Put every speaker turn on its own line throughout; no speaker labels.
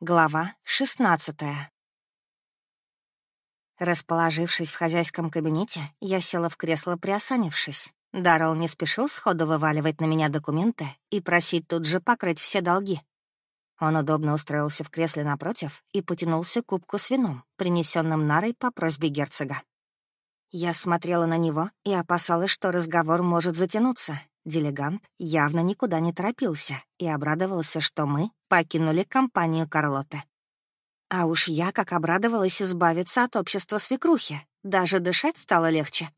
Глава 16 Расположившись в хозяйском кабинете, я села в кресло, приосанившись. Даррелл не спешил сходу вываливать на меня документы и просить тут же покрыть все долги. Он удобно устроился в кресле напротив и потянулся к кубку с вином, принесенным Нарой по просьбе герцога. Я смотрела на него и опасалась, что разговор может затянуться. Делегант явно никуда не торопился и обрадовался, что мы покинули компанию Карлоты. А уж я как обрадовалась избавиться от общества свекрухи. Даже дышать стало легче.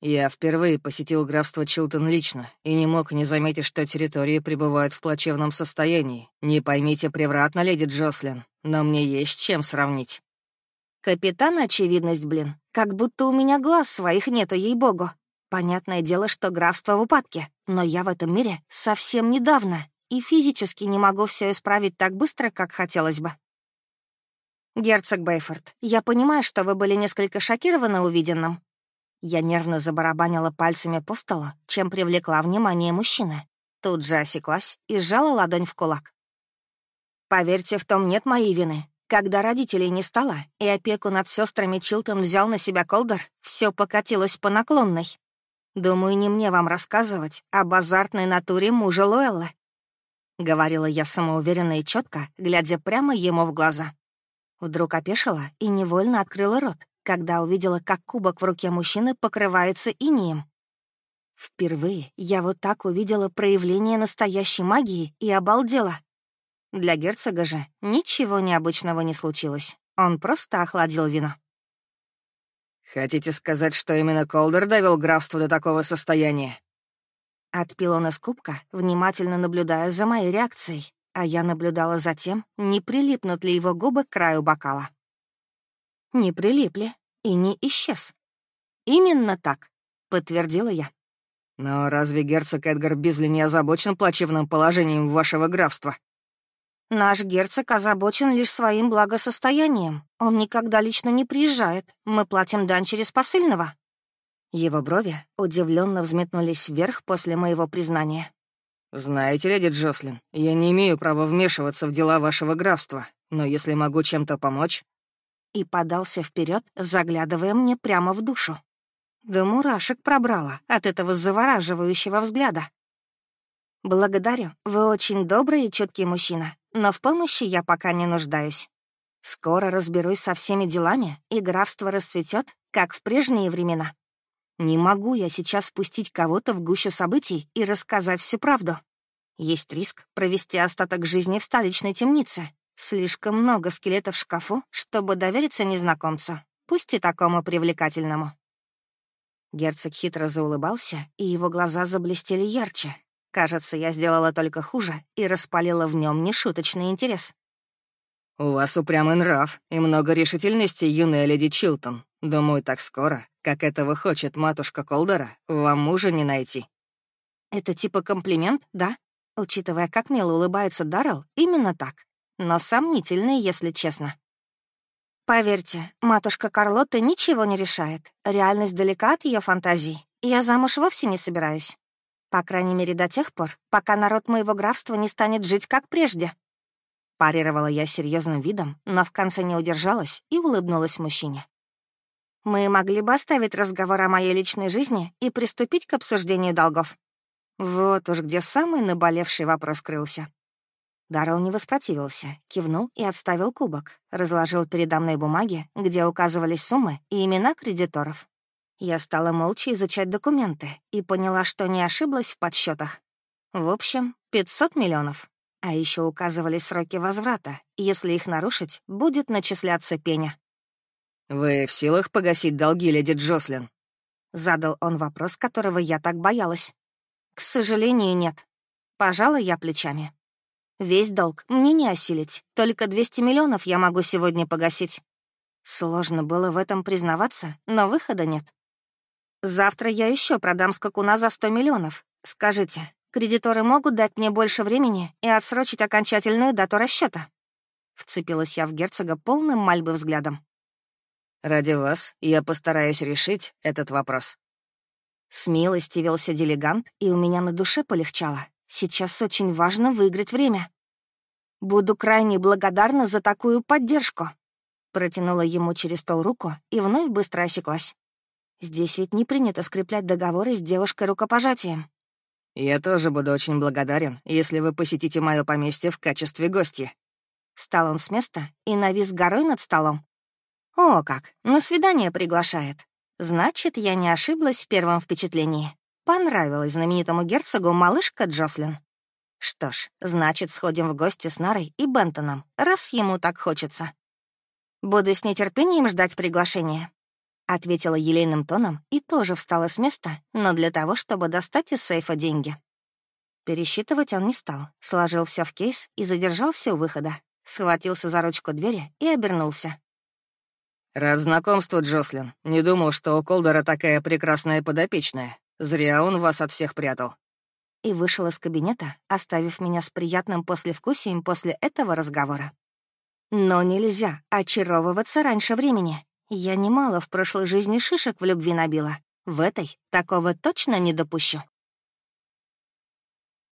Я впервые посетил графство Чилтон лично и не мог не заметить, что территории пребывают в плачевном состоянии. Не поймите превратно, леди Джослин, но мне есть чем сравнить.
Капитан очевидность, блин. Как будто у меня глаз своих нету, ей-богу. Понятное дело, что графство в упадке, но я в этом мире совсем недавно и физически не могу все исправить так быстро, как хотелось бы. «Герцог Бейфорд, я понимаю, что вы были несколько шокированы увиденным, я нервно забарабанила пальцами по столу, чем привлекла внимание мужчины. Тут же осеклась и сжала ладонь в кулак. Поверьте, в том нет моей вины. Когда родителей не стало, и опеку над сестрами Чилтон взял на себя Колдер, все покатилось по наклонной. Думаю, не мне вам рассказывать об азартной натуре мужа Луэллы. Говорила я самоуверенно и четко, глядя прямо ему в глаза. Вдруг опешила и невольно открыла рот, когда увидела, как кубок в руке мужчины покрывается инием. Впервые я вот так увидела проявление настоящей магии и обалдела. Для герцога же ничего необычного не случилось. Он просто охладил вино.
«Хотите сказать, что именно Колдер довел графство до такого состояния?»
Отпил он из кубка, внимательно наблюдая за моей реакцией, а я наблюдала за тем, не прилипнут ли его губы к краю бокала не прилипли и не исчез. Именно так, подтвердила я.
Но разве герцог Эдгар Бизли не озабочен плачевным положением вашего графства?
Наш герцог озабочен лишь своим благосостоянием. Он никогда лично не приезжает. Мы платим дань через посыльного. Его брови удивленно взметнулись вверх после моего признания.
«Знаете, леди Джослин, я не имею права вмешиваться в дела вашего графства, но если могу чем-то помочь,
и подался вперед, заглядывая мне прямо в душу. Да мурашек пробрала от этого завораживающего взгляда. «Благодарю, вы очень добрый и чуткий мужчина, но в помощи я пока не нуждаюсь. Скоро разберусь со всеми делами, и графство расцветет, как в прежние времена. Не могу я сейчас спустить кого-то в гущу событий и рассказать всю правду. Есть риск провести остаток жизни в столичной темнице, Слишком много скелетов в шкафу, чтобы довериться незнакомцу, пусть и такому привлекательному. Герцог хитро заулыбался, и его глаза заблестели ярче. Кажется, я сделала только хуже и распалила в нем нешуточный интерес.
«У вас упрямый нрав и много решительности, юная леди Чилтон. Думаю, так скоро, как этого хочет матушка Колдера, вам мужа не найти».
«Это типа комплимент, да? Учитывая, как мило улыбается Даррелл, именно так но сомнительный, если честно. Поверьте, матушка Карлотта ничего не решает. Реальность далека от ее фантазий. Я замуж вовсе не собираюсь. По крайней мере, до тех пор, пока народ моего графства не станет жить как прежде. Парировала я серьезным видом, но в конце не удержалась и улыбнулась мужчине. Мы могли бы оставить разговор о моей личной жизни и приступить к обсуждению долгов. Вот уж где самый наболевший вопрос крылся. Даррелл не воспротивился, кивнул и отставил кубок, разложил передо мной бумаги, где указывались суммы и имена кредиторов. Я стала молча изучать документы и поняла, что не ошиблась в подсчетах. В общем, 500 миллионов. А еще указывали сроки возврата. Если их нарушить, будет начисляться пеня.
«Вы в силах погасить долги, леди Джослин?»
Задал он вопрос, которого я так боялась. «К сожалению, нет. Пожала я плечами. Весь долг мне не осилить, только 200 миллионов я могу сегодня погасить. Сложно было в этом признаваться, но выхода нет. Завтра я еще продам скакуна за 100 миллионов. Скажите, кредиторы могут дать мне больше времени и отсрочить окончательную дату расчета? Вцепилась я в герцога полным мольбы взглядом.
«Ради вас я постараюсь решить этот вопрос».
Смилостивился делегант, и у меня на душе полегчало. Сейчас очень важно выиграть время. Буду крайне благодарна за такую поддержку. Протянула ему через стол руку и вновь быстро осеклась. Здесь ведь не принято скреплять договоры с девушкой рукопожатием.
«Я тоже буду очень благодарен, если вы посетите мое поместье в качестве гостя».
Встал он с места и навис горой над столом. «О, как! На свидание приглашает. Значит, я не ошиблась в первом впечатлении. Понравилась знаменитому герцогу малышка Джослин. Что ж, значит, сходим в гости с Нарой и Бентоном, раз ему так хочется. Буду с нетерпением ждать приглашения. Ответила елейным тоном и тоже встала с места, но для того, чтобы достать из сейфа деньги. Пересчитывать он не стал, сложил все в кейс и задержался у выхода. Схватился за ручку двери и обернулся.
«Рад знакомству, Джослин. Не думал, что у Колдера такая прекрасная подопечная. Зря он вас от всех прятал».
И вышел из кабинета, оставив меня с приятным послевкусием после этого разговора. Но нельзя очаровываться раньше времени. Я немало в прошлой жизни шишек в любви набила. В этой такого точно не допущу.